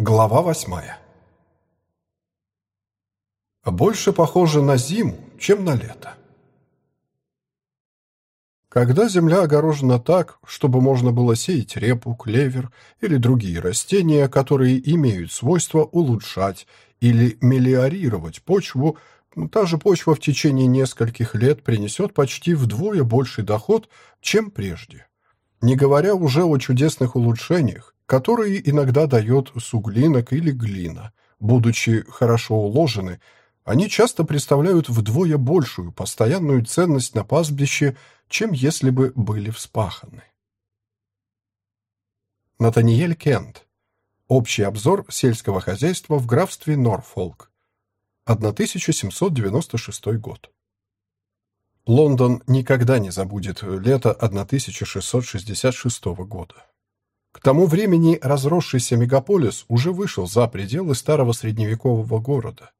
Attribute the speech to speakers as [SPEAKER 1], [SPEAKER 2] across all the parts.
[SPEAKER 1] Глава восьмая. Больше похоже на зиму, чем на лето. Когда земля огорожена так, чтобы можно было сеять репу, клевер или другие растения, которые имеют свойство улучшать или мелиорировать почву, та же почва в течение нескольких лет принесет почти вдвое больший доход, чем прежде. Не говоря уже о чудесных улучшениях, которые иногда дает суглинок или глина. Будучи хорошо уложены, они часто представляют вдвое большую постоянную ценность на пастбище, чем если бы были вспаханы. Натаниэль Кент. Общий обзор сельского хозяйства в графстве Норфолк. 1796 год. Лондон никогда не забудет лето 1666 года. К тому времени разросшийся мегаполис уже вышел за пределы старого средневекового города.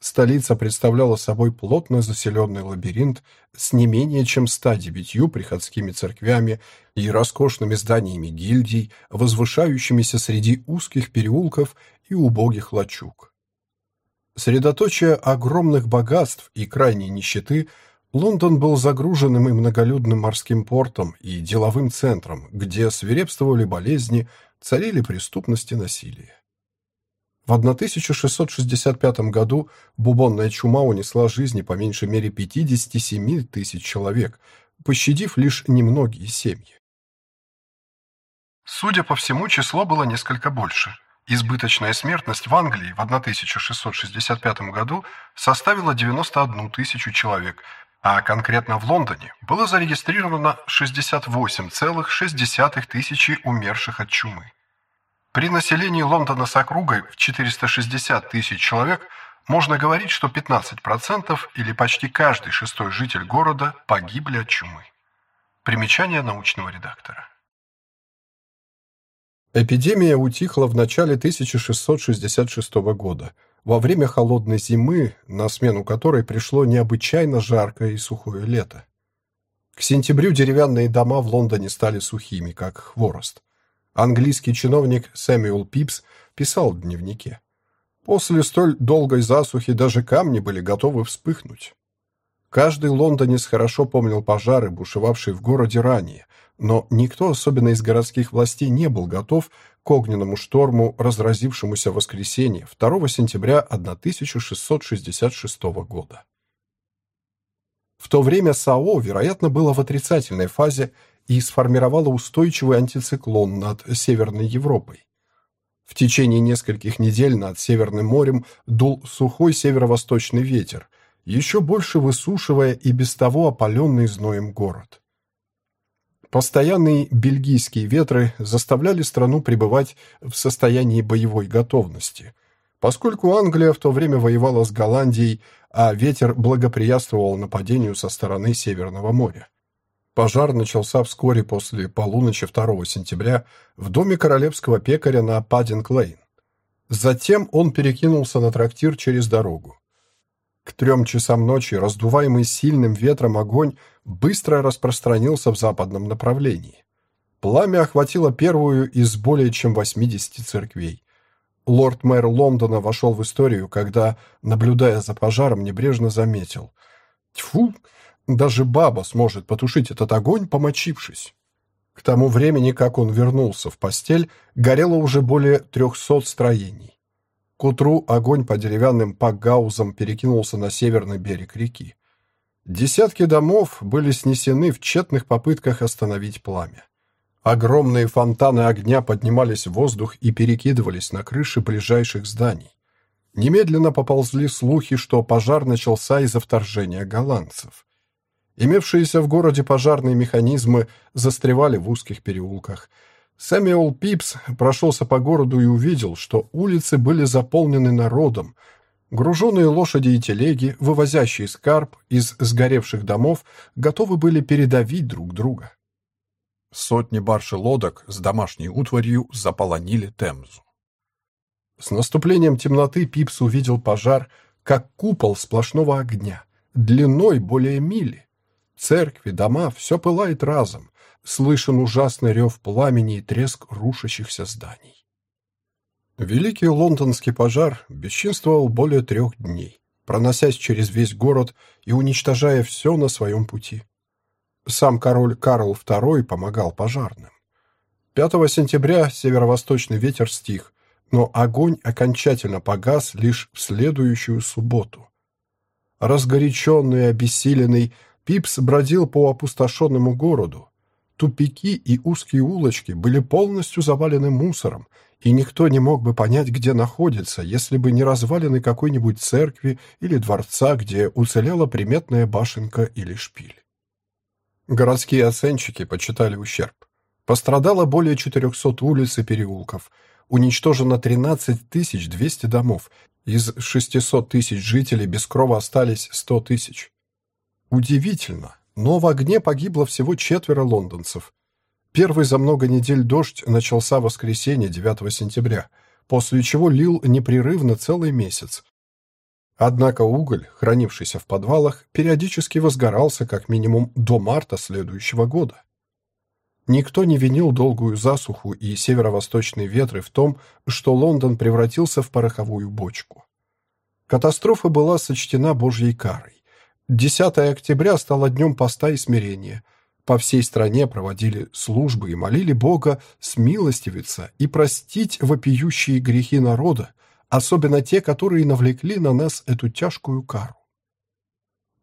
[SPEAKER 1] Столица представляла собой плотно заселенный лабиринт с не менее чем 109 приходскими церквями и роскошными зданиями гильдий, возвышающимися среди узких переулков и убогих лачуг. Средоточие огромных богатств и крайней нищеты – Лондон был загруженным и многолюдным морским портом и деловым центром, где свирепствовали болезни, царили преступность и насилие. В 1665 году бубонная чума унесла жизни по меньшей мере 57 тысяч человек, пощадив лишь немногие семьи. Судя по всему, число было несколько больше. Избыточная смертность в Англии в 1665 году составила 91 тысячу человек – а конкретно в Лондоне было зарегистрировано 68,6 тысячи умерших от чумы. При населении Лондона с округой в 460 тысяч человек можно говорить, что 15% или почти каждый шестой житель города погибли от чумы. Примечание научного редактора. Эпидемия утихла в начале 1666 года – во время холодной зимы, на смену которой пришло необычайно жаркое и сухое лето. К сентябрю деревянные дома в Лондоне стали сухими, как хворост. Английский чиновник Сэмюэл Пипс писал в дневнике. После столь долгой засухи даже камни были готовы вспыхнуть. Каждый лондонец хорошо помнил пожары, бушевавшие в городе ранее, но никто, особенно из городских властей, не был готов к огненному шторму, разразившемуся в воскресенье 2 сентября 1666 года. В то время САО, вероятно, было в отрицательной фазе и сформировало устойчивый антициклон над Северной Европой. В течение нескольких недель над Северным морем дул сухой северо-восточный ветер, еще больше высушивая и без того опаленный зноем город. Постоянные бельгийские ветры заставляли страну пребывать в состоянии боевой готовности. Поскольку Англия в то время воевала с Голландией, а ветер благоприятствовал нападению со стороны Северного моря. Пожар начался вскоре после полуночи 2 сентября в доме королевского пекаря на Паддинг-Лейн. Затем он перекинулся на трактир через дорогу. К трем часам ночи, раздуваемый сильным ветром огонь, быстро распространился в западном направлении. Пламя охватило первую из более чем 80 церквей. Лорд-мэр Лондона вошел в историю, когда, наблюдая за пожаром, небрежно заметил. «Тьфу! Даже баба сможет потушить этот огонь, помочившись!» К тому времени, как он вернулся в постель, горело уже более трехсот строений. К утру огонь по деревянным пакгаузам перекинулся на северный берег реки. Десятки домов были снесены в тщетных попытках остановить пламя. Огромные фонтаны огня поднимались в воздух и перекидывались на крыши ближайших зданий. Немедленно поползли слухи, что пожар начался из-за вторжения голландцев. Имевшиеся в городе пожарные механизмы застревали в узких переулках – Сэмюэл Пипс прошелся по городу и увидел, что улицы были заполнены народом. Груженные лошади и телеги, вывозящие скарб из сгоревших домов, готовы были передавить друг друга. Сотни барж лодок с домашней утварью заполонили Темзу. С наступлением темноты Пипс увидел пожар, как купол сплошного огня, длиной более мили. Церкви, дома — все пылает разом слышен ужасный рев пламени и треск рушащихся зданий. Великий лондонский пожар бесчинствовал более трех дней, проносясь через весь город и уничтожая все на своем пути. Сам король Карл II помогал пожарным. 5 сентября северо-восточный ветер стих, но огонь окончательно погас лишь в следующую субботу. Разгоряченный и обессиленный, Пипс бродил по опустошенному городу. Тупики и узкие улочки были полностью завалены мусором, и никто не мог бы понять, где находится, если бы не развалины какой-нибудь церкви или дворца, где уцелела приметная башенка или шпиль. Городские оценщики почитали ущерб. Пострадало более 400 улиц и переулков, уничтожено 13 200 домов, из 600 тысяч жителей без крова остались 100 тысяч. Удивительно, но в огне погибло всего четверо лондонцев. Первый за много недель дождь начался в воскресенье 9 сентября, после чего лил непрерывно целый месяц. Однако уголь, хранившийся в подвалах, периодически возгорался как минимум до марта следующего года. Никто не винил долгую засуху и северо-восточные ветры в том, что Лондон превратился в пороховую бочку. Катастрофа была сочтена Божьей карой. 10 октября стало днем поста и смирения. По всей стране проводили службы и молили Бога смилостивиться и простить вопиющие грехи народа, особенно те, которые навлекли на нас эту тяжкую кару.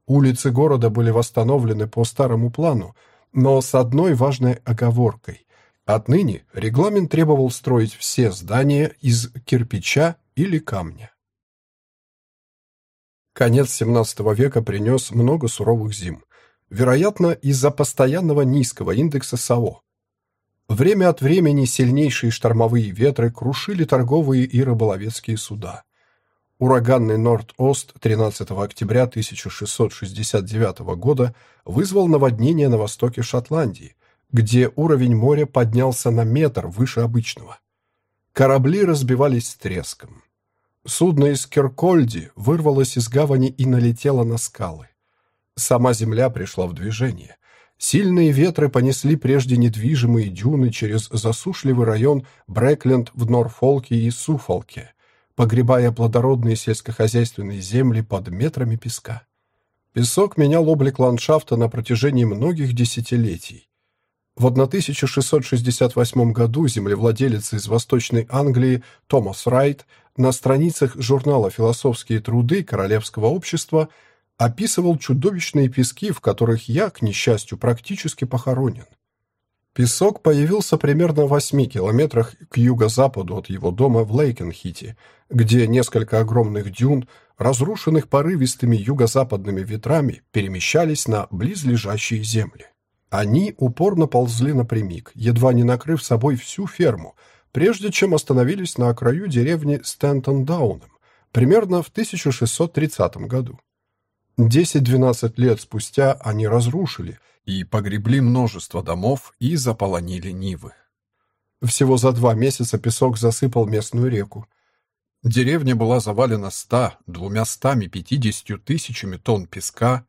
[SPEAKER 1] Улицы города были восстановлены по старому плану, но с одной важной оговоркой. Отныне регламент требовал строить все здания из кирпича или камня. Конец XVII века принес много суровых зим, вероятно, из-за постоянного низкого индекса САО. Время от времени сильнейшие штормовые ветры крушили торговые и рыболовецкие суда. Ураганный Норд-Ост 13 октября 1669 года вызвал наводнение на востоке Шотландии, где уровень моря поднялся на метр выше обычного. Корабли разбивались с треском. Судно из Киркольди вырвалось из гавани и налетело на скалы. Сама земля пришла в движение. Сильные ветры понесли прежде недвижимые дюны через засушливый район Брэкленд в Норфолке и Суфолке, погребая плодородные сельскохозяйственные земли под метрами песка. Песок менял облик ландшафта на протяжении многих десятилетий. В 1668 году землевладелец из Восточной Англии Томас Райт на страницах журнала «Философские труды Королевского общества» описывал чудовищные пески, в которых я, к несчастью, практически похоронен. Песок появился примерно в восьми километрах к юго-западу от его дома в Лейкенхите, где несколько огромных дюн, разрушенных порывистыми юго-западными ветрами, перемещались на близлежащие земли. Они упорно ползли напрямик, едва не накрыв собой всю ферму, прежде чем остановились на краю деревни Стентон-Дауном, примерно в 1630 году. 10-12 лет спустя они разрушили и погребли множество домов и заполонили Нивы. Всего за два месяца песок засыпал местную реку. Деревня была завалена 100, 250 тысячами тонн песка,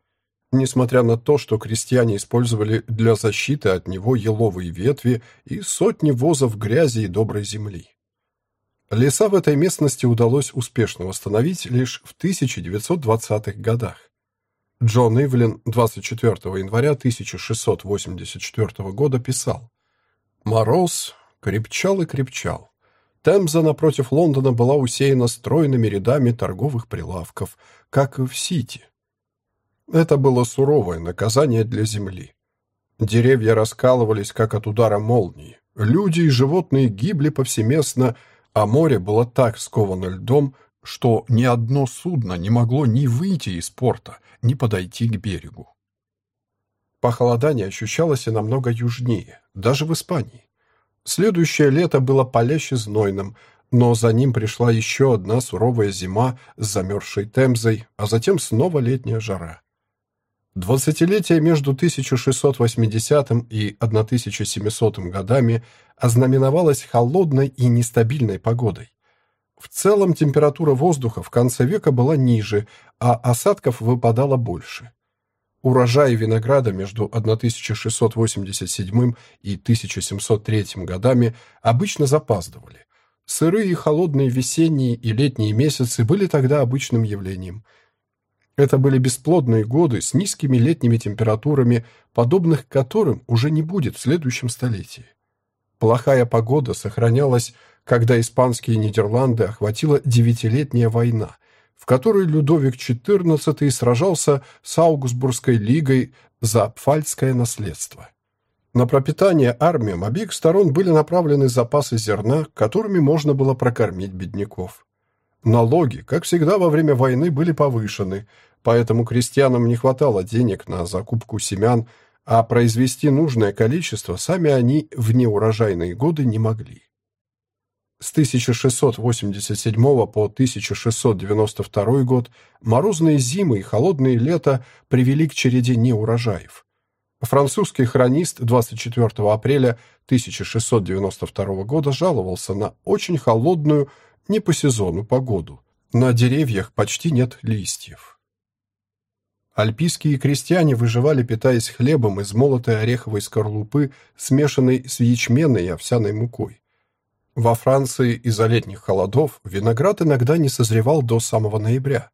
[SPEAKER 1] несмотря на то, что крестьяне использовали для защиты от него еловые ветви и сотни возов грязи и доброй земли. Леса в этой местности удалось успешно восстановить лишь в 1920-х годах. Джон Ивлин 24 января 1684 года писал «Мороз крепчал и крепчал. Темза напротив Лондона была усеяна стройными рядами торговых прилавков, как в Сити. Это было суровое наказание для земли. Деревья раскалывались, как от удара молнии. Люди и животные гибли повсеместно, а море было так сковано льдом, что ни одно судно не могло ни выйти из порта, ни подойти к берегу. Похолодание ощущалось и намного южнее, даже в Испании. Следующее лето было паляще знойным, но за ним пришла еще одна суровая зима с замерзшей Темзой, а затем снова летняя жара. Двадцатилетие между 1680 и 1700 годами ознаменовалось холодной и нестабильной погодой. В целом температура воздуха в конце века была ниже, а осадков выпадало больше. Урожаи винограда между 1687 и 1703 годами обычно запаздывали. Сырые и холодные весенние и летние месяцы были тогда обычным явлением. Это были бесплодные годы с низкими летними температурами, подобных которым уже не будет в следующем столетии. Плохая погода сохранялась, когда испанские Нидерланды охватила девятилетняя война, в которой Людовик XIV сражался с Аугсбургской лигой за пфальцкое наследство. На пропитание армиям обеих сторон были направлены запасы зерна, которыми можно было прокормить бедняков. Налоги, как всегда во время войны, были повышены, поэтому крестьянам не хватало денег на закупку семян, а произвести нужное количество сами они в неурожайные годы не могли. С 1687 по 1692 год морозные зимы и холодные лета привели к череде неурожаев. Французский хронист 24 апреля 1692 года жаловался на очень холодную, не по сезону, погоду. На деревьях почти нет листьев. Альпийские крестьяне выживали, питаясь хлебом из молотой ореховой скорлупы, смешанной с ячменной и овсяной мукой. Во Франции из-за летних холодов виноград иногда не созревал до самого ноября.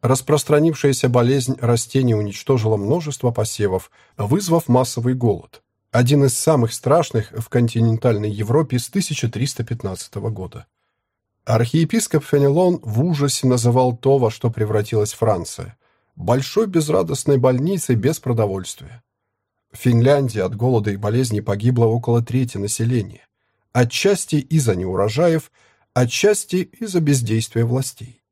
[SPEAKER 1] Распространившаяся болезнь растений уничтожила множество посевов, вызвав массовый голод. Один из самых страшных в континентальной Европе с 1315 года. Архиепископ Фенелон в ужасе называл то, во что превратилась Франция – большой безрадостной больницей без продовольствия. В Финляндии от голода и болезней погибло около трети населения, отчасти из-за неурожаев, отчасти из-за бездействия властей.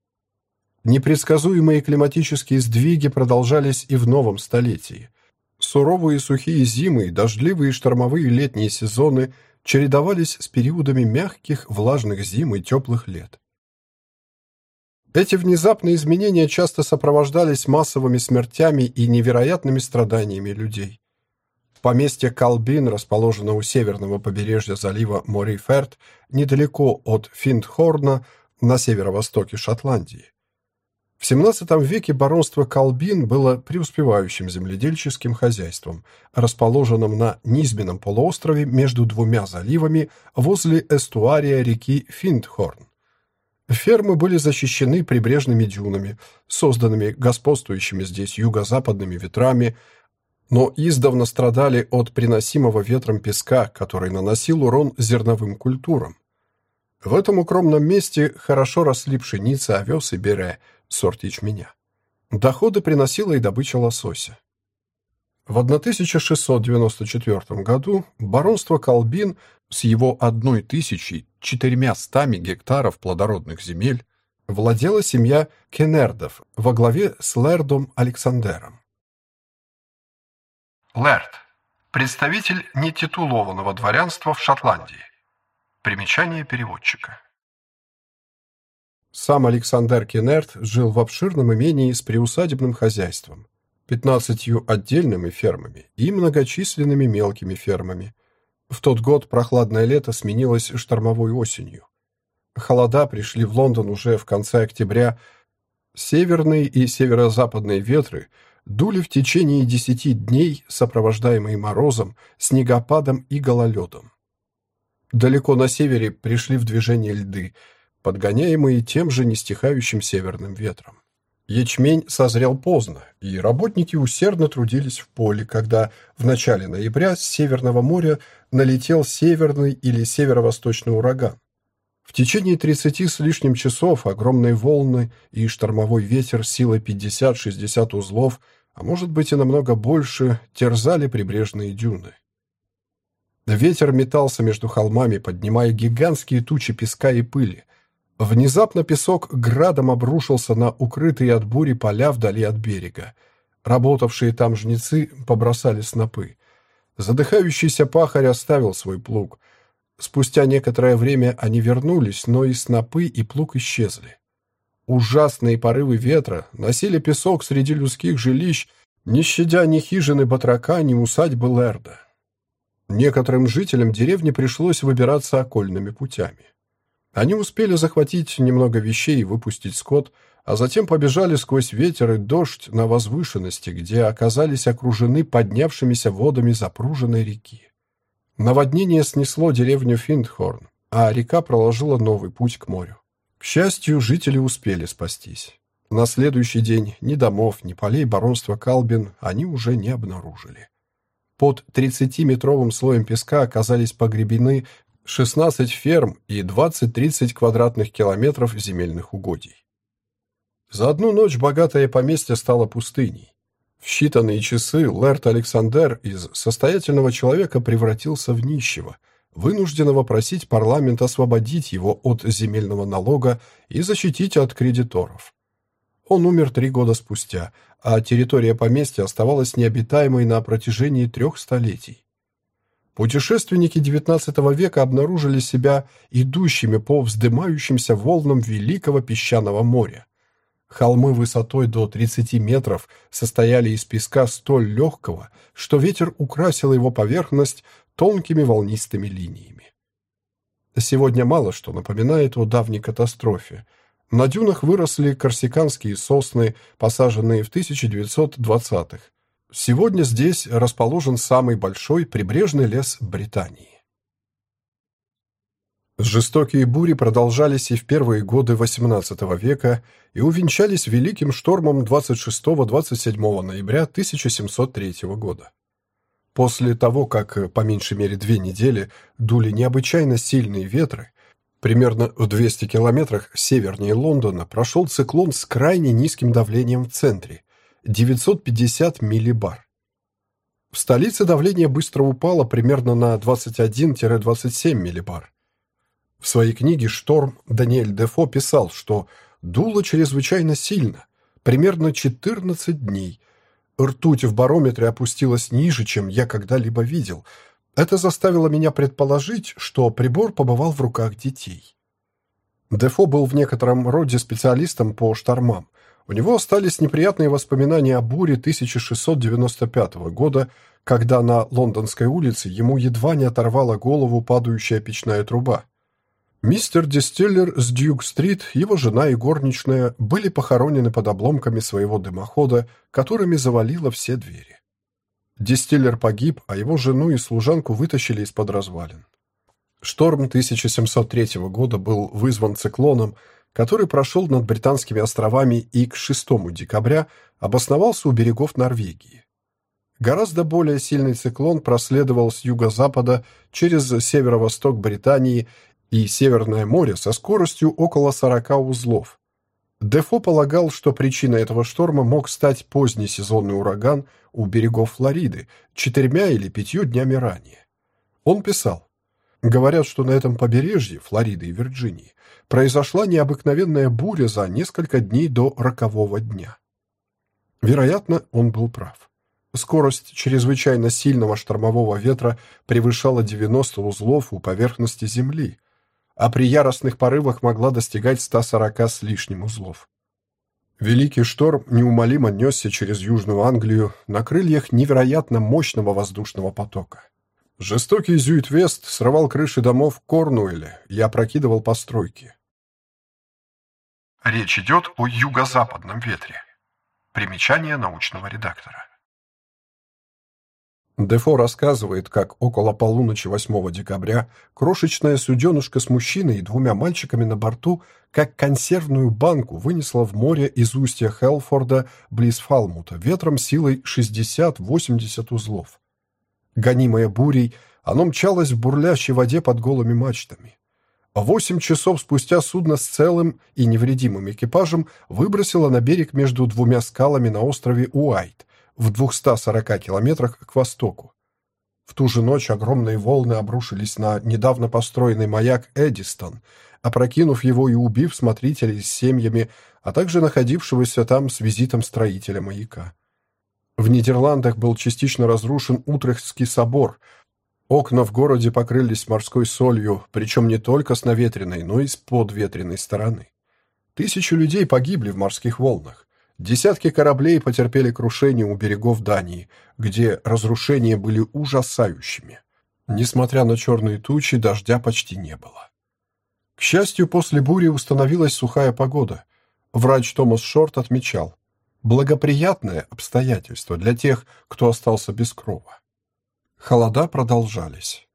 [SPEAKER 1] Непредсказуемые климатические сдвиги продолжались и в новом столетии. Суровые сухие зимы и дождливые штормовые летние сезоны чередовались с периодами мягких, влажных зим и теплых лет. Эти внезапные изменения часто сопровождались массовыми смертями и невероятными страданиями людей. Поместье Калбин расположено у северного побережья залива Морейферт, недалеко от Финдхорна, на северо-востоке Шотландии. В XVII веке баронство Калбин было преуспевающим земледельческим хозяйством, расположенным на низменном полуострове между двумя заливами возле эстуария реки Финдхорн. Фермы были защищены прибрежными дюнами, созданными господствующими здесь юго-западными ветрами, но издавна страдали от приносимого ветром песка, который наносил урон зерновым культурам. В этом укромном месте хорошо росли пшеница, овес и бере, сорт ячменя. Доходы приносила и добыча лосося. В 1694 году баронство Колбин с его одной тысячей четырьмя стами гектаров плодородных земель владела семья Кенердов во главе с лэрдом Александером. Лэрд – представитель нетитулованного дворянства в Шотландии. Примечание переводчика. Сам Александр Кенерд жил в обширном имении с приусадебным хозяйством пятнадцатью отдельными фермами и многочисленными мелкими фермами. В тот год прохладное лето сменилось штормовой осенью. Холода пришли в Лондон уже в конце октября. Северные и северо-западные ветры дули в течение десяти дней, сопровождаемые морозом, снегопадом и гололедом. Далеко на севере пришли в движение льды, подгоняемые тем же нестихающим северным ветром. Ячмень созрел поздно, и работники усердно трудились в поле, когда в начале ноября с Северного моря налетел северный или северо-восточный ураган. В течение 30 с лишним часов огромные волны и штормовой ветер силой 50-60 узлов, а может быть и намного больше, терзали прибрежные дюны. Ветер метался между холмами, поднимая гигантские тучи песка и пыли, Внезапно песок градом обрушился на укрытые от бури поля вдали от берега. Работавшие там жнецы побросали снопы. Задыхающийся пахарь оставил свой плуг. Спустя некоторое время они вернулись, но и снопы, и плуг исчезли. Ужасные порывы ветра носили песок среди людских жилищ, не щадя ни хижины батрака, ни усадьбы Лерда. Некоторым жителям деревни пришлось выбираться окольными путями. Они успели захватить немного вещей и выпустить скот, а затем побежали сквозь ветер и дождь на возвышенности, где оказались окружены поднявшимися водами запруженной реки. Наводнение снесло деревню Финдхорн, а река проложила новый путь к морю. К счастью, жители успели спастись. На следующий день ни домов, ни полей баронства Калбин они уже не обнаружили. Под 30-метровым слоем песка оказались погребены 16 ферм и 20-30 квадратных километров земельных угодий. За одну ночь богатое поместье стало пустыней. В считанные часы Лэрт Александр из состоятельного человека превратился в нищего, вынужденного просить парламент освободить его от земельного налога и защитить от кредиторов. Он умер три года спустя, а территория поместья оставалась необитаемой на протяжении трех столетий. Путешественники XIX века обнаружили себя идущими по вздымающимся волнам Великого песчаного моря. Холмы высотой до 30 метров состояли из песка столь легкого, что ветер украсил его поверхность тонкими волнистыми линиями. Сегодня мало что напоминает о давней катастрофе. На дюнах выросли корсиканские сосны, посаженные в 1920-х. Сегодня здесь расположен самый большой прибрежный лес Британии. Жестокие бури продолжались и в первые годы XVIII века и увенчались великим штормом 26-27 ноября 1703 года. После того, как по меньшей мере две недели дули необычайно сильные ветры, примерно в 200 километрах севернее Лондона прошел циклон с крайне низким давлением в центре – 950 миллибар. В столице давление быстро упало примерно на 21-27 миллибар. В своей книге «Шторм» Даниэль Дефо писал, что дуло чрезвычайно сильно, примерно 14 дней. Ртуть в барометре опустилась ниже, чем я когда-либо видел. Это заставило меня предположить, что прибор побывал в руках детей. Дефо был в некотором роде специалистом по штормам. У него остались неприятные воспоминания о буре 1695 года, когда на Лондонской улице ему едва не оторвала голову падающая печная труба. Мистер Дистиллер с Дьюк-стрит, его жена и горничная были похоронены под обломками своего дымохода, которыми завалило все двери. Дистиллер погиб, а его жену и служанку вытащили из-под развалин. Шторм 1703 года был вызван циклоном, который прошел над Британскими островами и к 6 декабря обосновался у берегов Норвегии. Гораздо более сильный циклон проследовал с юго-запада через северо-восток Британии и Северное море со скоростью около 40 узлов. Дефо полагал, что причиной этого шторма мог стать поздний сезонный ураган у берегов Флориды четырьмя или пятью днями ранее. Он писал, «Говорят, что на этом побережье Флориды и Вирджинии произошла необыкновенная буря за несколько дней до рокового дня». Вероятно, он был прав. Скорость чрезвычайно сильного штормового ветра превышала 90 узлов у поверхности Земли, а при яростных порывах могла достигать 140 с лишним узлов. Великий шторм неумолимо несся через Южную Англию на крыльях невероятно мощного воздушного потока. Жестокий Зюит-Вест срывал крыши домов в Корнуэле и опрокидывал постройки.
[SPEAKER 2] Речь идет о юго-западном ветре. Примечание научного редактора.
[SPEAKER 1] Дефо рассказывает, как около полуночи 8 декабря крошечная суденышка с мужчиной и двумя мальчиками на борту, как консервную банку, вынесла в море из устья Хелфорда близ Фалмута ветром силой 60-80 узлов. Гонимая бурей, оно мчалось в бурлящей воде под голыми мачтами. Восемь часов спустя судно с целым и невредимым экипажем выбросило на берег между двумя скалами на острове Уайт – в 240 километрах к востоку. В ту же ночь огромные волны обрушились на недавно построенный маяк Эдистон, опрокинув его и убив смотрителей с семьями, а также находившегося там с визитом строителя маяка. В Нидерландах был частично разрушен Утрехтский собор. Окна в городе покрылись морской солью, причем не только с наветренной, но и с подветренной стороны. Тысячи людей погибли в морских волнах. Десятки кораблей потерпели крушение у берегов Дании, где разрушения были ужасающими. Несмотря на черные тучи, дождя почти не было. К счастью, после бури установилась сухая погода. Врач Томас Шорт отмечал, благоприятное обстоятельство для тех, кто остался без крова. Холода продолжались.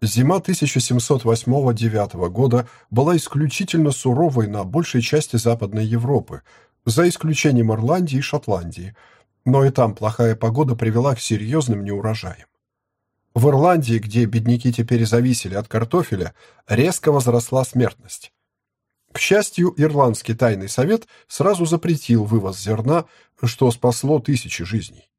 [SPEAKER 1] Зима 1708-9 года была исключительно суровой на большей части Западной Европы, за исключением Ирландии и Шотландии, но и там плохая погода привела к серьезным неурожаям. В Ирландии, где бедняки теперь зависели от картофеля, резко возросла смертность. К счастью, Ирландский тайный совет сразу запретил вывоз зерна, что спасло тысячи жизней.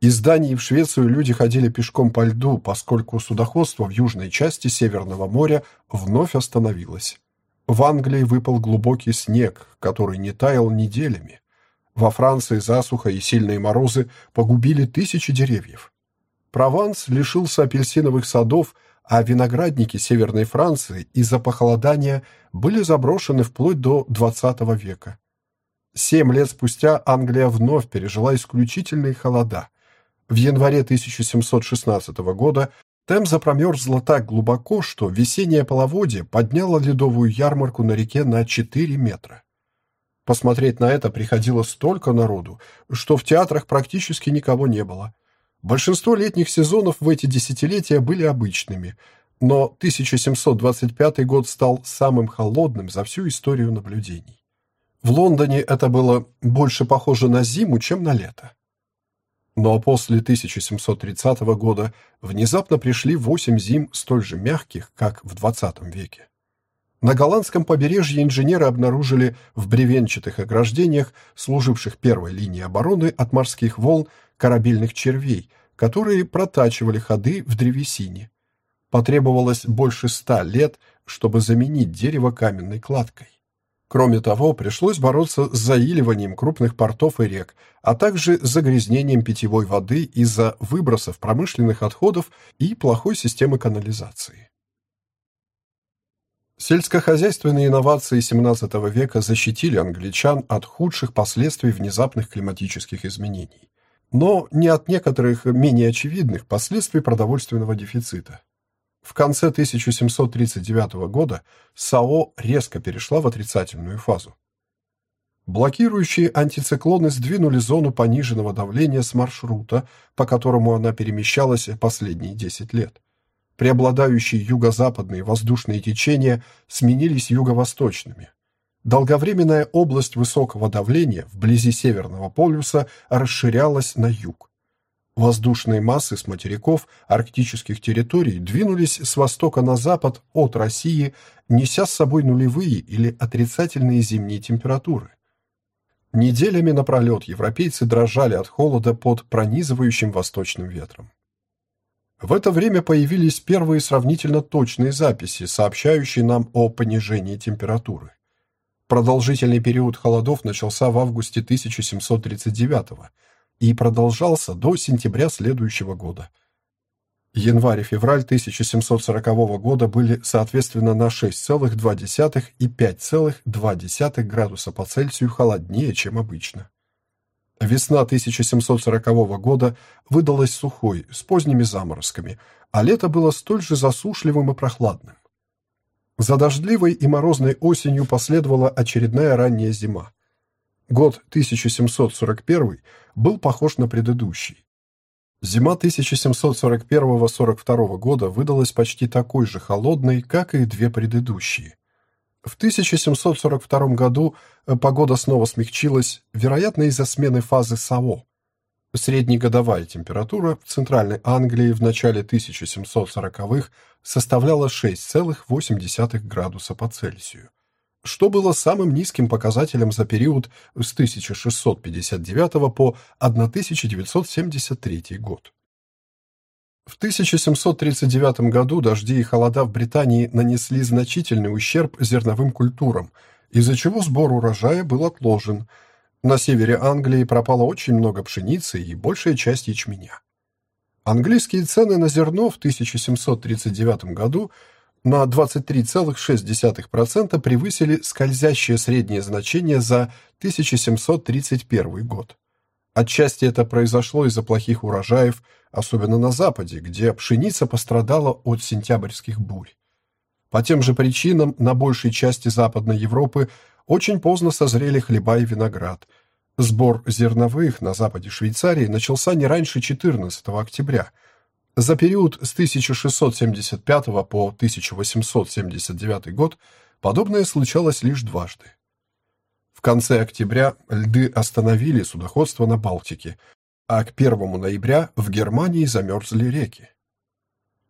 [SPEAKER 1] Из Дании в Швецию люди ходили пешком по льду, поскольку судоходство в южной части Северного моря вновь остановилось. В Англии выпал глубокий снег, который не таял неделями. Во Франции засуха и сильные морозы погубили тысячи деревьев. Прованс лишился апельсиновых садов, а виноградники Северной Франции из-за похолодания были заброшены вплоть до XX века. Семь лет спустя Англия вновь пережила исключительные холода. В январе 1716 года Темза промерзла так глубоко, что весеннее половодье подняло ледовую ярмарку на реке на 4 метра. Посмотреть на это приходило столько народу, что в театрах практически никого не было. Большинство летних сезонов в эти десятилетия были обычными, но 1725 год стал самым холодным за всю историю наблюдений. В Лондоне это было больше похоже на зиму, чем на лето. Но после 1730 года внезапно пришли восемь зим столь же мягких, как в XX веке. На голландском побережье инженеры обнаружили в бревенчатых ограждениях, служивших первой линией обороны от морских волн, корабельных червей, которые протачивали ходы в древесине. Потребовалось больше ста лет, чтобы заменить дерево каменной кладкой. Кроме того, пришлось бороться с заиливанием крупных портов и рек, а также с загрязнением питьевой воды из-за выбросов промышленных отходов и плохой системы канализации. Сельскохозяйственные инновации XVII века защитили англичан от худших последствий внезапных климатических изменений, но не от некоторых менее очевидных последствий продовольственного дефицита. В конце 1739 года САО резко перешла в отрицательную фазу. Блокирующие антициклоны сдвинули зону пониженного давления с маршрута, по которому она перемещалась последние 10 лет. Преобладающие юго-западные воздушные течения сменились юго-восточными. Долговременная область высокого давления вблизи Северного полюса расширялась на юг. Воздушные массы с материков арктических территорий двинулись с востока на запад от России, неся с собой нулевые или отрицательные зимние температуры. Неделями напролет европейцы дрожали от холода под пронизывающим восточным ветром. В это время появились первые сравнительно точные записи, сообщающие нам о понижении температуры. Продолжительный период холодов начался в августе 1739 года и продолжался до сентября следующего года. Январь и февраль 1740 года были соответственно на 6,2 и 5,2 градуса по Цельсию холоднее, чем обычно. Весна 1740 года выдалась сухой, с поздними заморозками, а лето было столь же засушливым и прохладным. За дождливой и морозной осенью последовала очередная ранняя зима. Год 1741 был похож на предыдущий. Зима 1741-42 года выдалась почти такой же холодной, как и две предыдущие. В 1742 году э, погода снова смягчилась, вероятно, из-за смены фазы САО. Среднегодовая температура в Центральной Англии в начале 1740-х составляла 6,8 градуса по Цельсию что было самым низким показателем за период с 1659 по 1973 год. В 1739 году дожди и холода в Британии нанесли значительный ущерб зерновым культурам, из-за чего сбор урожая был отложен. На севере Англии пропало очень много пшеницы и большая часть ячменя. Английские цены на зерно в 1739 году – на 23,6% превысили скользящее среднее значение за 1731 год. Отчасти это произошло из-за плохих урожаев, особенно на Западе, где пшеница пострадала от сентябрьских бурь. По тем же причинам на большей части Западной Европы очень поздно созрели хлеба и виноград. Сбор зерновых на западе Швейцарии начался не раньше 14 октября – За период с 1675 по 1879 год подобное случалось лишь дважды. В конце октября льды остановили судоходство на Балтике, а к 1 ноября в Германии замерзли реки.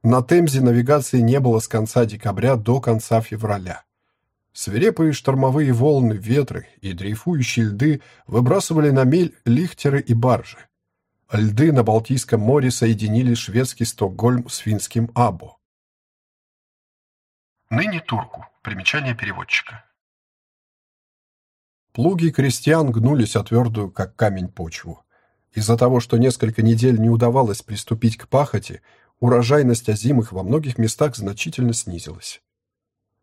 [SPEAKER 1] На Темзе навигации не было с конца декабря до конца февраля. Свирепые штормовые волны, ветры и дрейфующие льды выбрасывали на мель лихтеры и баржи. Льды на Балтийском море соединили шведский Стокгольм с финским Або.
[SPEAKER 2] Ныне Турку. Примечание переводчика.
[SPEAKER 1] Плуги крестьян гнулись о твердую, как камень, почву. Из-за того, что несколько недель не удавалось приступить к пахоте, урожайность озимых во многих местах значительно снизилась.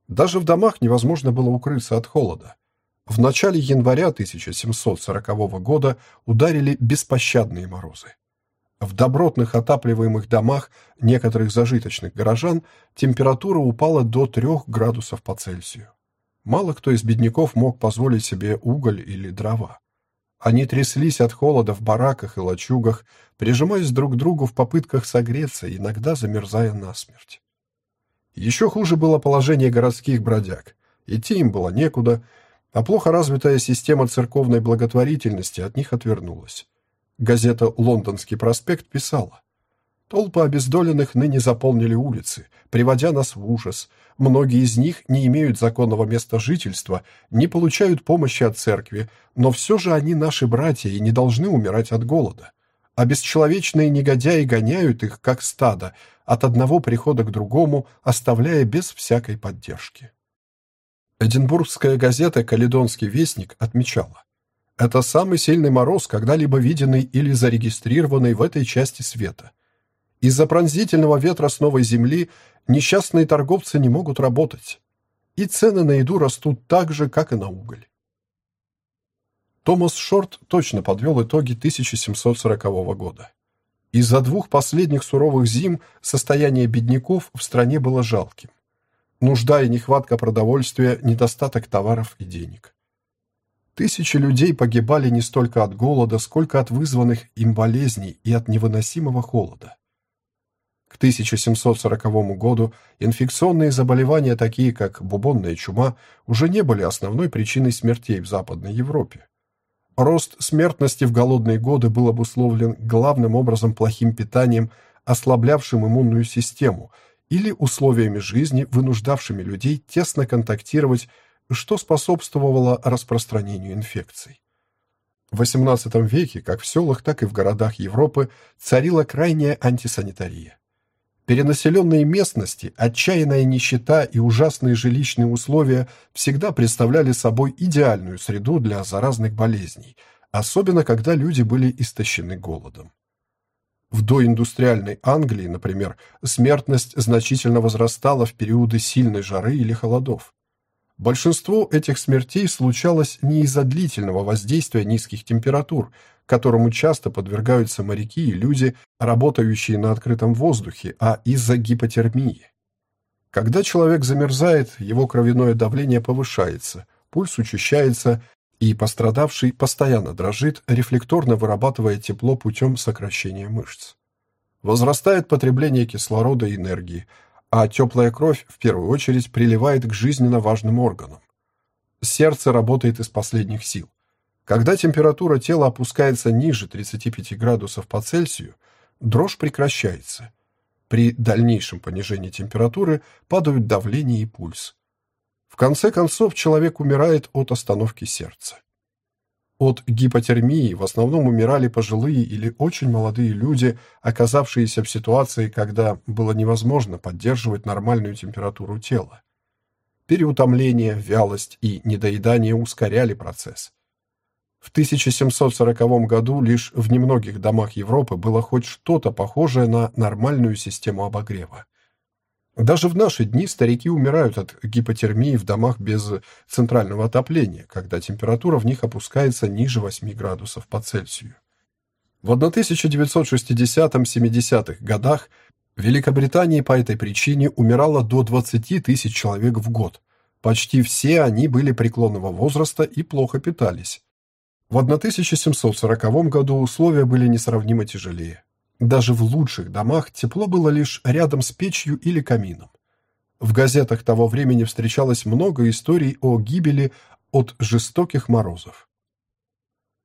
[SPEAKER 1] Даже в домах невозможно было укрыться от холода. В начале января 1740 года ударили беспощадные морозы. В добротных отапливаемых домах некоторых зажиточных горожан температура упала до 3 градусов по Цельсию. Мало кто из бедняков мог позволить себе уголь или дрова. Они тряслись от холода в бараках и лачугах, прижимаясь друг к другу в попытках согреться, иногда замерзая насмерть. Еще хуже было положение городских бродяг. Идти им было некуда, а плохо развитая система церковной благотворительности от них отвернулась. Газета «Лондонский проспект» писала Толпы обездоленных ныне заполнили улицы, приводя нас в ужас. Многие из них не имеют законного места жительства, не получают помощи от церкви, но все же они наши братья и не должны умирать от голода. А бесчеловечные негодяи гоняют их, как стадо, от одного прихода к другому, оставляя без всякой поддержки. Эдинбургская газета «Каледонский вестник» отмечала, это самый сильный мороз, когда-либо виденный или зарегистрированный в этой части света. Из-за пронзительного ветра с новой земли несчастные торговцы не могут работать. И цены на еду растут так же, как и на уголь. Томас Шорт точно подвел итоги 1740 года. Из-за двух последних суровых зим состояние бедняков в стране было жалким. Нужда и нехватка продовольствия, недостаток товаров и денег. Тысячи людей погибали не столько от голода, сколько от вызванных им болезней и от невыносимого холода. К 1740 году инфекционные заболевания, такие как бубонная чума, уже не были основной причиной смертей в Западной Европе. Рост смертности в голодные годы был обусловлен главным образом плохим питанием, ослаблявшим иммунную систему, или условиями жизни, вынуждавшими людей тесно контактировать, что способствовало распространению инфекций. В XVIII веке, как в селах, так и в городах Европы, царила крайняя антисанитария. Перенаселенные местности, отчаянная нищета и ужасные жилищные условия всегда представляли собой идеальную среду для заразных болезней, особенно когда люди были истощены голодом. В доиндустриальной Англии, например, смертность значительно возрастала в периоды сильной жары или холодов. Большинство этих смертей случалось не из-за длительного воздействия низких температур, которому часто подвергаются моряки и люди, работающие на открытом воздухе, а из-за гипотермии. Когда человек замерзает, его кровяное давление повышается, пульс учащается, и пострадавший постоянно дрожит, рефлекторно вырабатывая тепло путем сокращения мышц. Возрастает потребление кислорода и энергии, а теплая кровь в первую очередь приливает к жизненно важным органам. Сердце работает из последних сил. Когда температура тела опускается ниже 35 градусов по Цельсию, дрожь прекращается. При дальнейшем понижении температуры падают давление и пульс. В конце концов человек умирает от остановки сердца. От гипотермии в основном умирали пожилые или очень молодые люди, оказавшиеся в ситуации, когда было невозможно поддерживать нормальную температуру тела. Переутомление, вялость и недоедание ускоряли процесс. В 1740 году лишь в немногих домах Европы было хоть что-то похожее на нормальную систему обогрева. Даже в наши дни старики умирают от гипотермии в домах без центрального отопления, когда температура в них опускается ниже 8 градусов по Цельсию. В 1960-70-х годах в Великобритании по этой причине умирало до 20 тысяч человек в год. Почти все они были преклонного возраста и плохо питались. В 1740 году условия были несравнимо тяжелее. Даже в лучших домах тепло было лишь рядом с печью или камином. В газетах того времени встречалось много историй о гибели от жестоких морозов.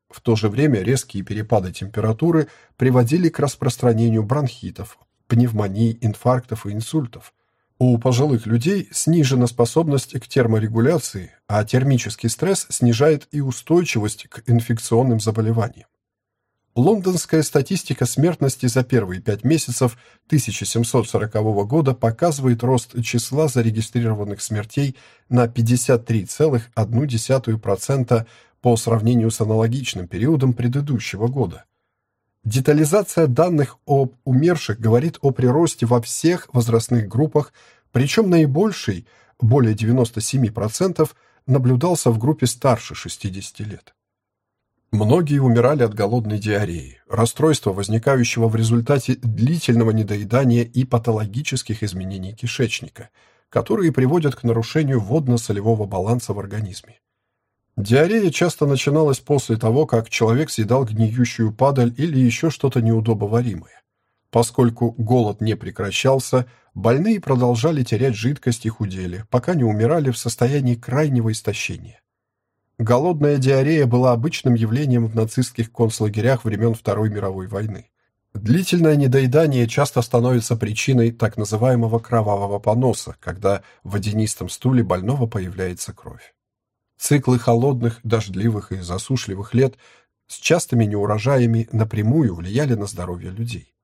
[SPEAKER 1] В то же время резкие перепады температуры приводили к распространению бронхитов, пневмоний, инфарктов и инсультов. У пожилых людей снижена способность к терморегуляции, а термический стресс снижает и устойчивость к инфекционным заболеваниям. Лондонская статистика смертности за первые пять месяцев 1740 года показывает рост числа зарегистрированных смертей на 53,1% по сравнению с аналогичным периодом предыдущего года. Детализация данных об умерших говорит о приросте во всех возрастных группах, причем наибольший, более 97%, наблюдался в группе старше 60 лет. Многие умирали от голодной диареи, расстройства, возникающего в результате длительного недоедания и патологических изменений кишечника, которые приводят к нарушению водно-солевого баланса в организме. Диарея часто начиналась после того, как человек съедал гниющую падаль или еще что-то неудобоваримое. Поскольку голод не прекращался, больные продолжали терять жидкость и худели, пока не умирали в состоянии крайнего истощения. Голодная диарея была обычным явлением в нацистских концлагерях времен Второй мировой войны. Длительное недоедание часто становится причиной так называемого кровавого поноса, когда в водянистом стуле больного появляется кровь. Циклы холодных, дождливых и засушливых лет с частыми неурожаями напрямую влияли на здоровье людей.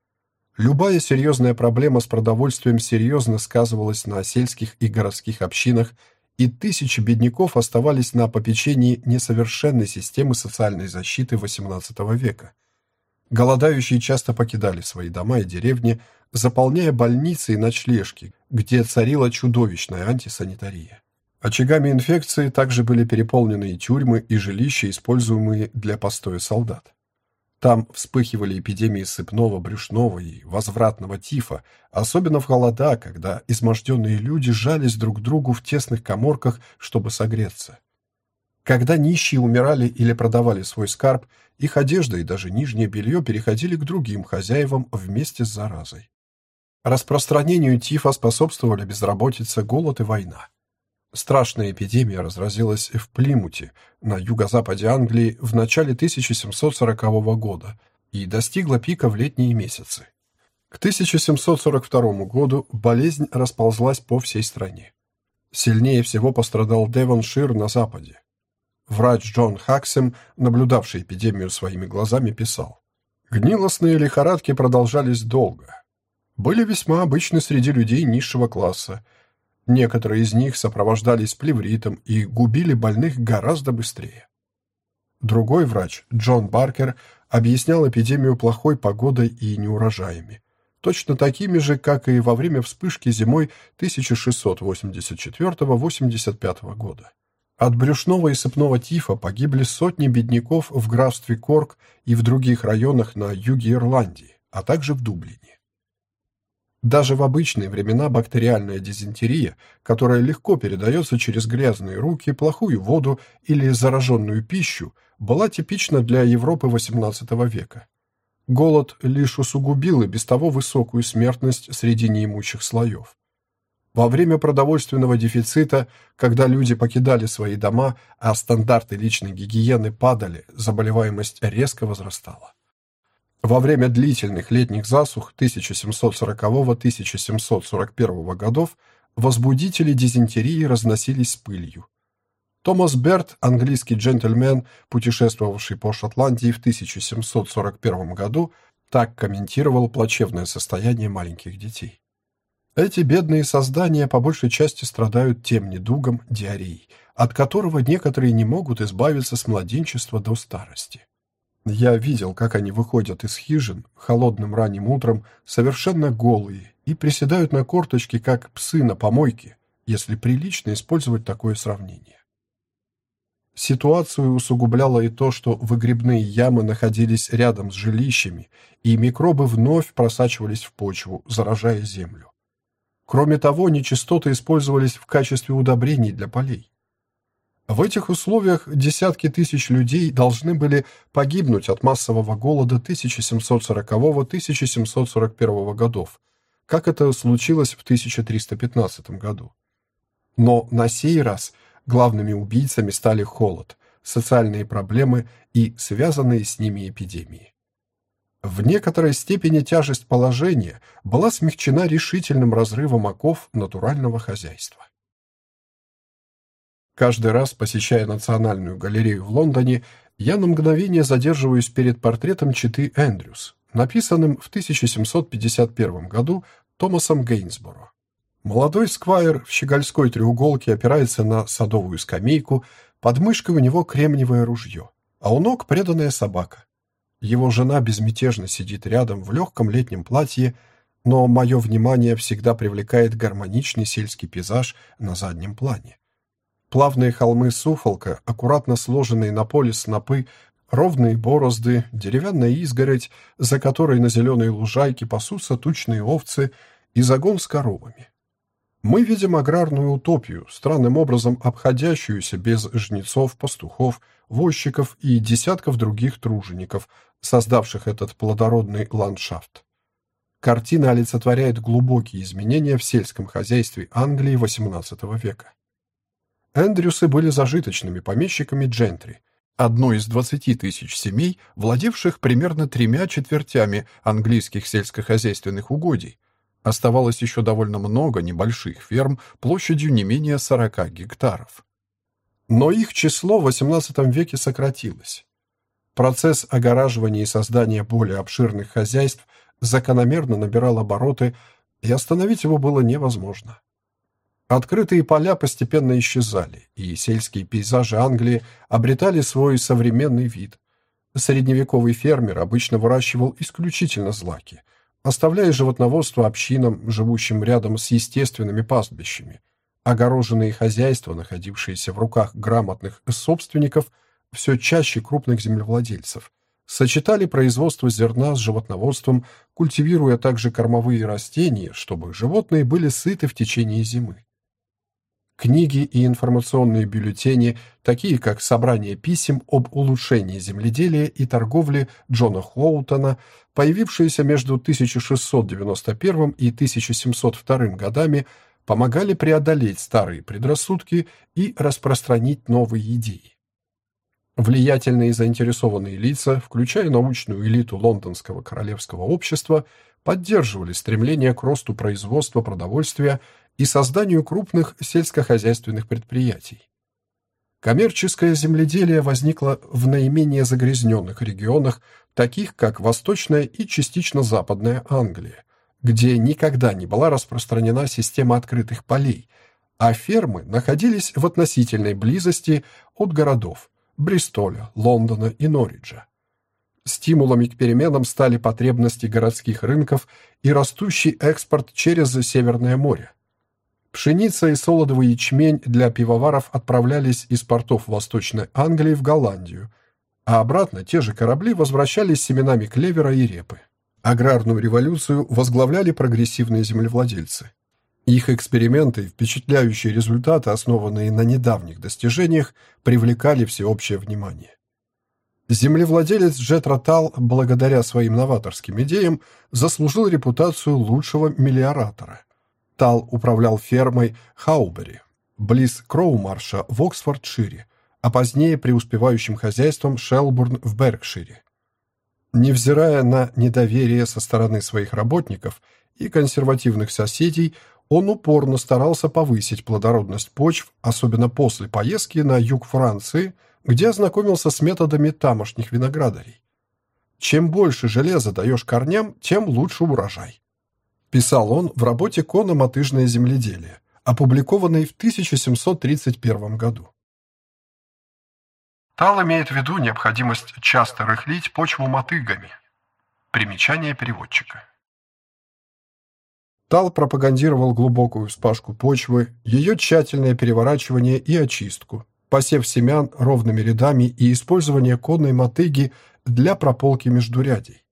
[SPEAKER 1] Любая серьезная проблема с продовольствием серьезно сказывалась на сельских и городских общинах, и тысячи бедняков оставались на попечении несовершенной системы социальной защиты XVIII века. Голодающие часто покидали свои дома и деревни, заполняя больницы и ночлежки, где царила чудовищная антисанитария. Очагами инфекции также были переполнены и тюрьмы, и жилища, используемые для постоя солдат. Там вспыхивали эпидемии сыпного, брюшного и возвратного тифа, особенно в холода, когда изможденные люди жались друг к другу в тесных коморках, чтобы согреться. Когда нищие умирали или продавали свой скарб, их одежда и даже нижнее белье переходили к другим хозяевам вместе с заразой. Распространению тифа способствовали безработица, голод и война. Страшная эпидемия разразилась в Плимуте, на юго-западе Англии, в начале 1740 года и достигла пика в летние месяцы. К 1742 году болезнь расползлась по всей стране. Сильнее всего пострадал Девоншир на западе. Врач Джон Хаксем, наблюдавший эпидемию своими глазами, писал, «Гнилостные лихорадки продолжались долго. Были весьма обычны среди людей низшего класса, Некоторые из них сопровождались плевритом и губили больных гораздо быстрее. Другой врач, Джон Баркер, объяснял эпидемию плохой погодой и неурожаями, точно такими же, как и во время вспышки зимой 1684-85 года. От брюшного и сыпного тифа погибли сотни бедняков в графстве Корк и в других районах на юге Ирландии, а также в Дублине. Даже в обычные времена бактериальная дизентерия, которая легко передается через грязные руки, плохую воду или зараженную пищу, была типична для Европы XVIII века. Голод лишь усугубил и без того высокую смертность среди неимущих слоев. Во время продовольственного дефицита, когда люди покидали свои дома, а стандарты личной гигиены падали, заболеваемость резко возрастала. Во время длительных летних засух 1740-1741 годов возбудители дизентерии разносились с пылью. Томас Берт, английский джентльмен, путешествовавший по Шотландии в 1741 году, так комментировал плачевное состояние маленьких детей. Эти бедные создания по большей части страдают тем недугом диареей, от которого некоторые не могут избавиться с младенчества до старости. Я видел, как они выходят из хижин холодным ранним утром, совершенно голые, и приседают на корточки, как псы на помойке, если прилично использовать такое сравнение. Ситуацию усугубляло и то, что выгребные ямы находились рядом с жилищами, и микробы вновь просачивались в почву, заражая землю. Кроме того, нечистоты использовались в качестве удобрений для полей. В этих условиях десятки тысяч людей должны были погибнуть от массового голода 1740-1741 годов, как это случилось в 1315 году. Но на сей раз главными убийцами стали холод, социальные проблемы и связанные с ними эпидемии. В некоторой степени тяжесть положения была смягчена решительным разрывом оков натурального хозяйства. Каждый раз, посещая Национальную галерею в Лондоне, я на мгновение задерживаюсь перед портретом Читы Эндрюс, написанным в 1751 году Томасом Гейнсборо. Молодой сквайр в щегольской треуголке опирается на садовую скамейку, под мышкой у него кремниевое ружье, а у ног преданная собака. Его жена безмятежно сидит рядом в легком летнем платье, но мое внимание всегда привлекает гармоничный сельский пейзаж на заднем плане. Плавные холмы Суфолка, аккуратно сложенные на поле снопы, ровные борозды, деревянная изгородь, за которой на зеленой лужайке пасутся тучные овцы и загон с коровами. Мы видим аграрную утопию, странным образом обходящуюся без жнецов, пастухов, возчиков и десятков других тружеников, создавших этот плодородный ландшафт. Картина олицетворяет глубокие изменения в сельском хозяйстве Англии XVIII века. Эндрюсы были зажиточными помещиками джентри, одной из 20 тысяч семей, владевших примерно тремя четвертями английских сельскохозяйственных угодий. Оставалось еще довольно много небольших ферм площадью не менее 40 гектаров. Но их число в XVIII веке сократилось. Процесс огораживания и создания более обширных хозяйств закономерно набирал обороты, и остановить его было невозможно. Открытые поля постепенно исчезали, и сельские пейзажи Англии обретали свой современный вид. Средневековый фермер обычно выращивал исключительно злаки, оставляя животноводство общинам, живущим рядом с естественными пастбищами. Огороженные хозяйства, находившиеся в руках грамотных собственников, все чаще крупных землевладельцев, сочетали производство зерна с животноводством, культивируя также кормовые растения, чтобы животные были сыты в течение зимы. Книги и информационные бюллетени, такие как «Собрание писем об улучшении земледелия и торговли» Джона Хоутона, появившиеся между 1691 и 1702 годами, помогали преодолеть старые предрассудки и распространить новые идеи. Влиятельные и заинтересованные лица, включая научную элиту лондонского королевского общества, поддерживали стремление к росту производства продовольствия и созданию крупных сельскохозяйственных предприятий. Коммерческое земледелие возникло в наименее загрязненных регионах, таких как Восточная и частично Западная Англия, где никогда не была распространена система открытых полей, а фермы находились в относительной близости от городов Бристоля, Лондона и Норриджа. Стимулами к переменам стали потребности городских рынков и растущий экспорт через Северное море. Пшеница и солодовый ячмень для пивоваров отправлялись из портов Восточной Англии в Голландию, а обратно те же корабли возвращались с семенами клевера и репы. Аграрную революцию возглавляли прогрессивные землевладельцы. Их эксперименты и впечатляющие результаты, основанные на недавних достижениях, привлекали всеобщее внимание. Землевладелец Джет Ротал, благодаря своим новаторским идеям, заслужил репутацию лучшего мелиоратора – Тал управлял фермой Хаубери, близ Кроумарша в Оксфордшире, а позднее преуспевающим хозяйством Шелбурн в Беркшире. Невзирая на недоверие со стороны своих работников и консервативных соседей, он упорно старался повысить плодородность почв, особенно после поездки на юг Франции, где ознакомился с методами тамошних виноградарей. Чем больше железа даешь корням, тем лучше урожай писал он в работе «Кона мотыжное земледелие», опубликованной в 1731 году.
[SPEAKER 2] Тал имеет в виду необходимость часто рыхлить почву мотыгами. Примечание переводчика.
[SPEAKER 1] Тал пропагандировал глубокую вспашку почвы, ее тщательное переворачивание и очистку, посев семян ровными рядами и использование конной мотыги для прополки междурядий.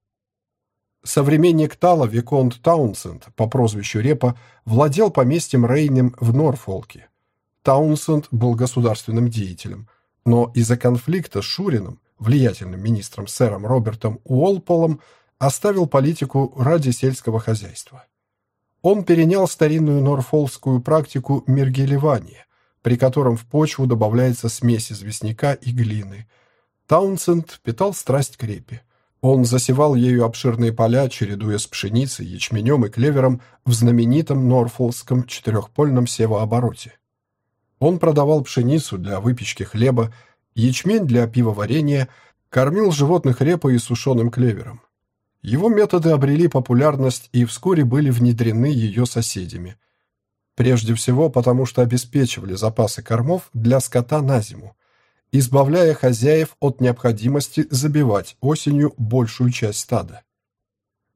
[SPEAKER 1] Современник Тала Виконт Таунсенд по прозвищу Репа владел поместьем Рейнем в Норфолке. Таунсенд был государственным деятелем, но из-за конфликта с Шурином, влиятельным министром сэром Робертом Уолполом, оставил политику ради сельского хозяйства. Он перенял старинную норфолкскую практику мергелевания, при котором в почву добавляется смесь известняка и глины. Таунсенд питал страсть к репе. Он засевал ею обширные поля, чередуя с пшеницей, ячменем и клевером в знаменитом норфолкском четырехпольном севообороте. Он продавал пшеницу для выпечки хлеба, ячмень для пивоварения, кормил животных репой и сушеным клевером. Его методы обрели популярность и вскоре были внедрены ее соседями. Прежде всего потому, что обеспечивали запасы кормов для скота на зиму, избавляя хозяев от необходимости забивать осенью большую часть стада.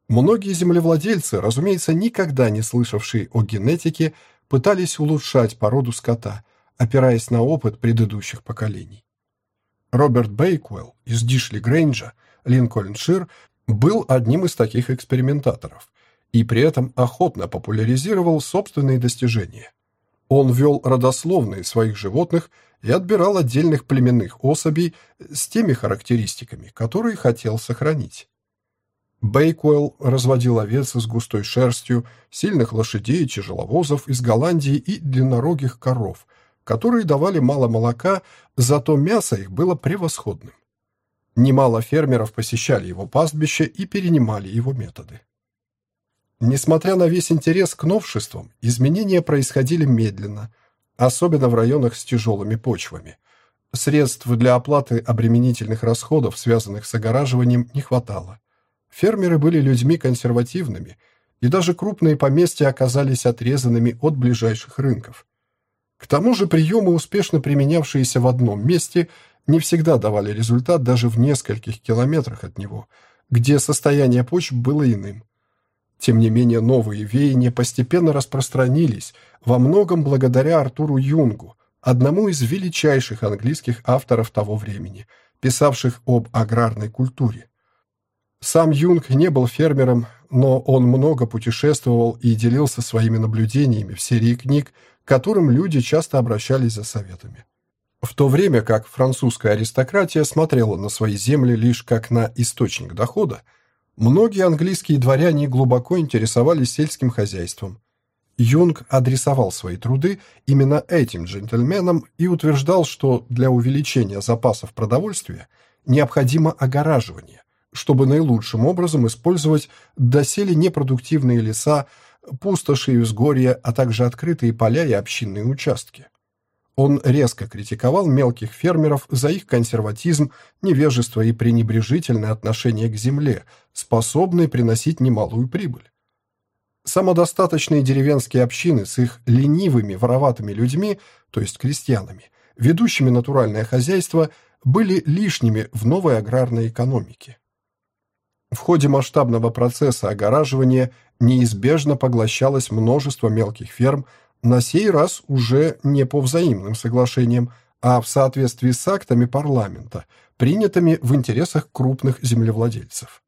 [SPEAKER 1] Многие землевладельцы, разумеется, никогда не слышавшие о генетике, пытались улучшать породу скота, опираясь на опыт предыдущих поколений. Роберт Бейквелл из Дишли Грейнджа, Линкольншир, был одним из таких экспериментаторов и при этом охотно популяризировал собственные достижения. Он вел родословные своих животных и отбирал отдельных племенных особей с теми характеристиками, которые хотел сохранить. Бейкуэлл разводил овец с густой шерстью, сильных лошадей, тяжеловозов из Голландии и длиннорогих коров, которые давали мало молока, зато мясо их было превосходным. Немало фермеров посещали его пастбище и перенимали его методы. Несмотря на весь интерес к новшествам, изменения происходили медленно, особенно в районах с тяжелыми почвами. Средств для оплаты обременительных расходов, связанных с огораживанием, не хватало. Фермеры были людьми консервативными, и даже крупные поместья оказались отрезанными от ближайших рынков. К тому же приемы, успешно применявшиеся в одном месте, не всегда давали результат даже в нескольких километрах от него, где состояние почв было иным. Тем не менее, новые веяния постепенно распространились, во многом благодаря Артуру Юнгу, одному из величайших английских авторов того времени, писавших об аграрной культуре. Сам Юнг не был фермером, но он много путешествовал и делился своими наблюдениями в серии книг, к которым люди часто обращались за советами. В то время как французская аристократия смотрела на свои земли лишь как на источник дохода, многие английские дворяне глубоко интересовались сельским хозяйством. Юнг адресовал свои труды именно этим джентльменам и утверждал, что для увеличения запасов продовольствия необходимо огораживание, чтобы наилучшим образом использовать доселе непродуктивные леса, пустоши и взгорья, а также открытые поля и общинные участки. Он резко критиковал мелких фермеров за их консерватизм, невежество и пренебрежительное отношение к земле, способные приносить немалую прибыль. Самодостаточные деревенские общины с их ленивыми, вороватыми людьми, то есть крестьянами, ведущими натуральное хозяйство, были лишними в новой аграрной экономике. В ходе масштабного процесса огораживания неизбежно поглощалось множество мелких ферм, на сей раз уже не по взаимным соглашениям, а в соответствии с актами парламента, принятыми в интересах крупных землевладельцев.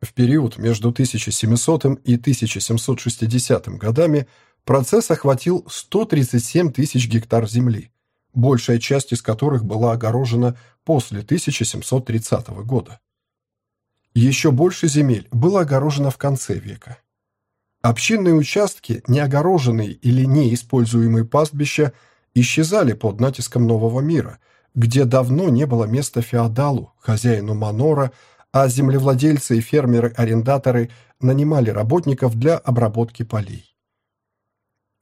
[SPEAKER 1] В период между 1700 и 1760 годами процесс охватил 137 тысяч гектар земли, большая часть из которых была огорожена после 1730 года. Еще больше земель было огорожено в конце века. Общинные участки, неогороженные или неиспользуемые пастбища, исчезали под натиском нового мира, где давно не было места феодалу, хозяину манора, а землевладельцы и фермеры-арендаторы нанимали работников для обработки полей.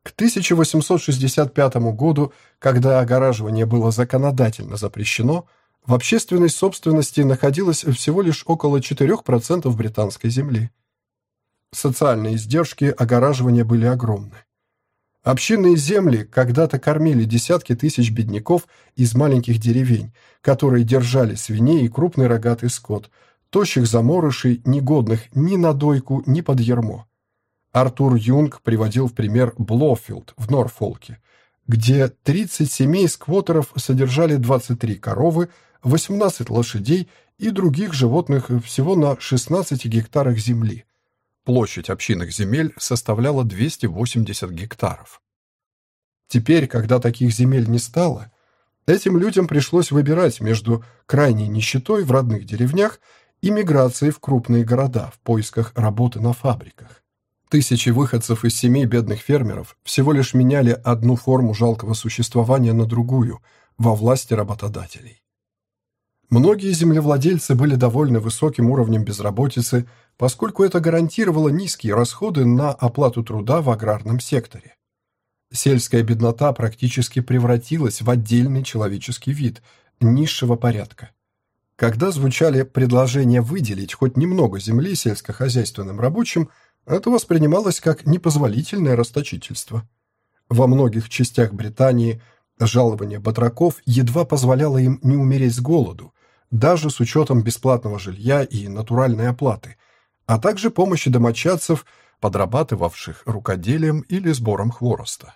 [SPEAKER 1] К 1865 году, когда огораживание было законодательно запрещено, в общественной собственности находилось всего лишь около 4% британской земли. Социальные издержки огораживания были огромны. Общинные земли когда-то кормили десятки тысяч бедняков из маленьких деревень, которые держали свиней и крупный рогатый скот, тощих заморышей, негодных ни на дойку, ни под ермо. Артур Юнг приводил в пример Блофилд в Норфолке, где 30 семей сквотеров содержали 23 коровы, 18 лошадей и других животных всего на 16 гектарах земли. Площадь общинных земель составляла 280 гектаров. Теперь, когда таких земель не стало, этим людям пришлось выбирать между крайней нищетой в родных деревнях и миграцией в крупные города в поисках работы на фабриках. Тысячи выходцев из семей бедных фермеров всего лишь меняли одну форму жалкого существования на другую во власти работодателей. Многие землевладельцы были довольны высоким уровнем безработицы, поскольку это гарантировало низкие расходы на оплату труда в аграрном секторе. Сельская беднота практически превратилась в отдельный человеческий вид низшего порядка. Когда звучали предложения выделить хоть немного земли сельскохозяйственным рабочим – это воспринималось как непозволительное расточительство. Во многих частях Британии жалование батраков едва позволяло им не умереть с голоду, даже с учетом бесплатного жилья и натуральной оплаты, а также помощи домочадцев, подрабатывавших рукоделием или сбором хвороста.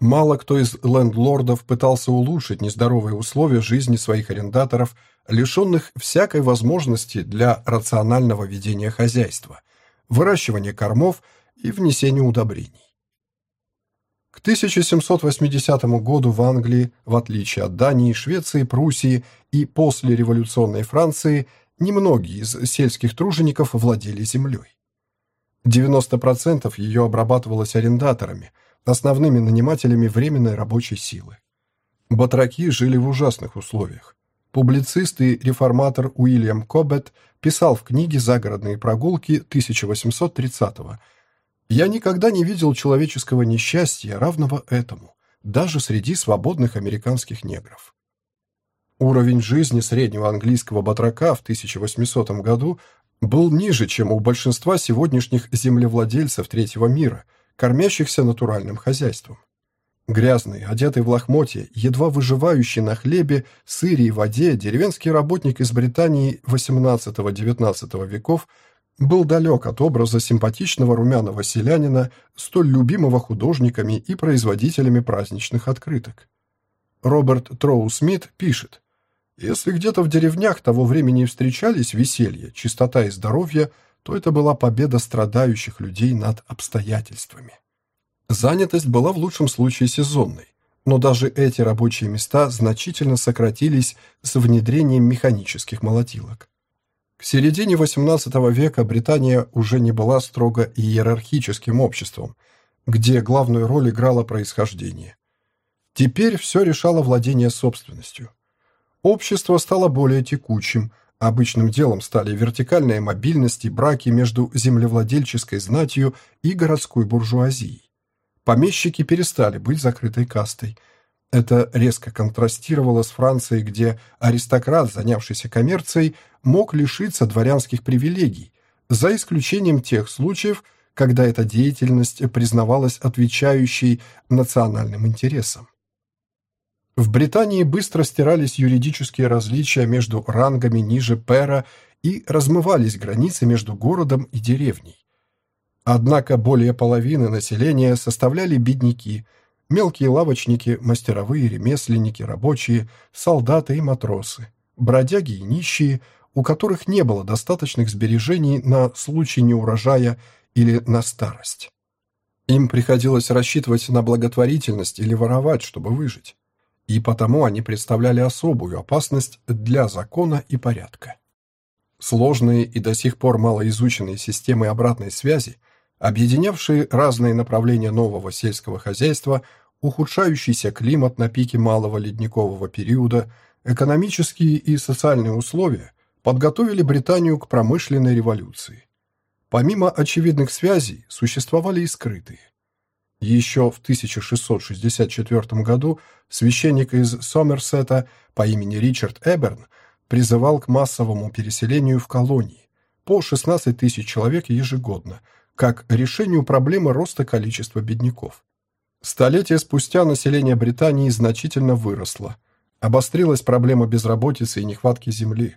[SPEAKER 1] Мало кто из лендлордов пытался улучшить нездоровые условия жизни своих арендаторов, лишенных всякой возможности для рационального ведения хозяйства – выращивание кормов и внесение удобрений. К 1780 году в Англии, в отличие от Дании, Швеции, Пруссии и послереволюционной Франции, немногие из сельских тружеников владели землей. 90% ее обрабатывалось арендаторами, основными нанимателями временной рабочей силы. Батраки жили в ужасных условиях. Публицист и реформатор Уильям Коббет писал в книге «Загородные прогулки» 1830-го «Я никогда не видел человеческого несчастья, равного этому, даже среди свободных американских негров». Уровень жизни среднего английского батрака в 1800 году был ниже, чем у большинства сегодняшних землевладельцев третьего мира, кормящихся натуральным хозяйством. Грязный, одетый в лохмотье, едва выживающий на хлебе, сыре и воде, деревенский работник из Британии XVIII-XIX веков был далек от образа симпатичного румяного селянина, столь любимого художниками и производителями праздничных открыток. Роберт Троу Смит пишет, «Если где-то в деревнях того времени встречались веселье, чистота и здоровье, то это была победа страдающих людей над обстоятельствами». Занятость была в лучшем случае сезонной, но даже эти рабочие места значительно сократились с внедрением механических молотилок. К середине XVIII века Британия уже не была строго иерархическим обществом, где главную роль играло происхождение. Теперь все решало владение собственностью. Общество стало более текучим, обычным делом стали вертикальная мобильность и браки между землевладельческой знатью и городской буржуазией помещики перестали быть закрытой кастой. Это резко контрастировало с Францией, где аристократ, занявшийся коммерцией, мог лишиться дворянских привилегий, за исключением тех случаев, когда эта деятельность признавалась отвечающей национальным интересам. В Британии быстро стирались юридические различия между рангами ниже пера и размывались границы между городом и деревней. Однако более половины населения составляли бедняки, мелкие лавочники, мастеровые, ремесленники, рабочие, солдаты и матросы, бродяги и нищие, у которых не было достаточных сбережений на случай неурожая или на старость. Им приходилось рассчитывать на благотворительность или воровать, чтобы выжить. И потому они представляли особую опасность для закона и порядка. Сложные и до сих пор малоизученные системы обратной связи – объединявшие разные направления нового сельского хозяйства, ухудшающийся климат на пике малого ледникового периода, экономические и социальные условия подготовили Британию к промышленной революции. Помимо очевидных связей, существовали и скрытые. Еще в 1664 году священник из Сомерсета по имени Ричард Эберн призывал к массовому переселению в колонии по 16 тысяч человек ежегодно – как решению проблемы роста количества бедняков. Столетия спустя население Британии значительно выросло. Обострилась проблема безработицы и нехватки земли.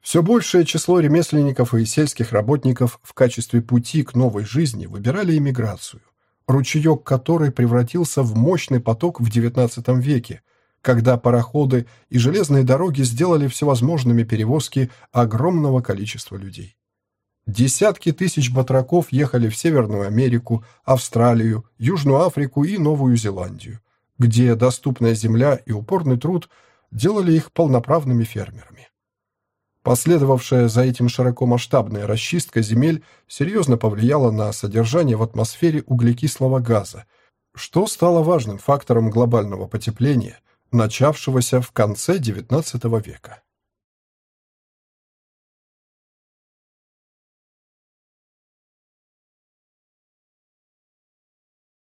[SPEAKER 1] Все большее число ремесленников и сельских работников в качестве пути к новой жизни выбирали иммиграцию, ручеек которой превратился в мощный поток в XIX веке, когда пароходы и железные дороги сделали всевозможными перевозки огромного количества людей. Десятки тысяч батраков ехали в Северную Америку, Австралию, Южную Африку и Новую Зеландию, где доступная земля и упорный труд делали их полноправными фермерами. Последовавшая за этим широкомасштабная расчистка земель серьезно повлияла на содержание в атмосфере углекислого газа, что стало важным фактором глобального потепления, начавшегося в конце XIX века.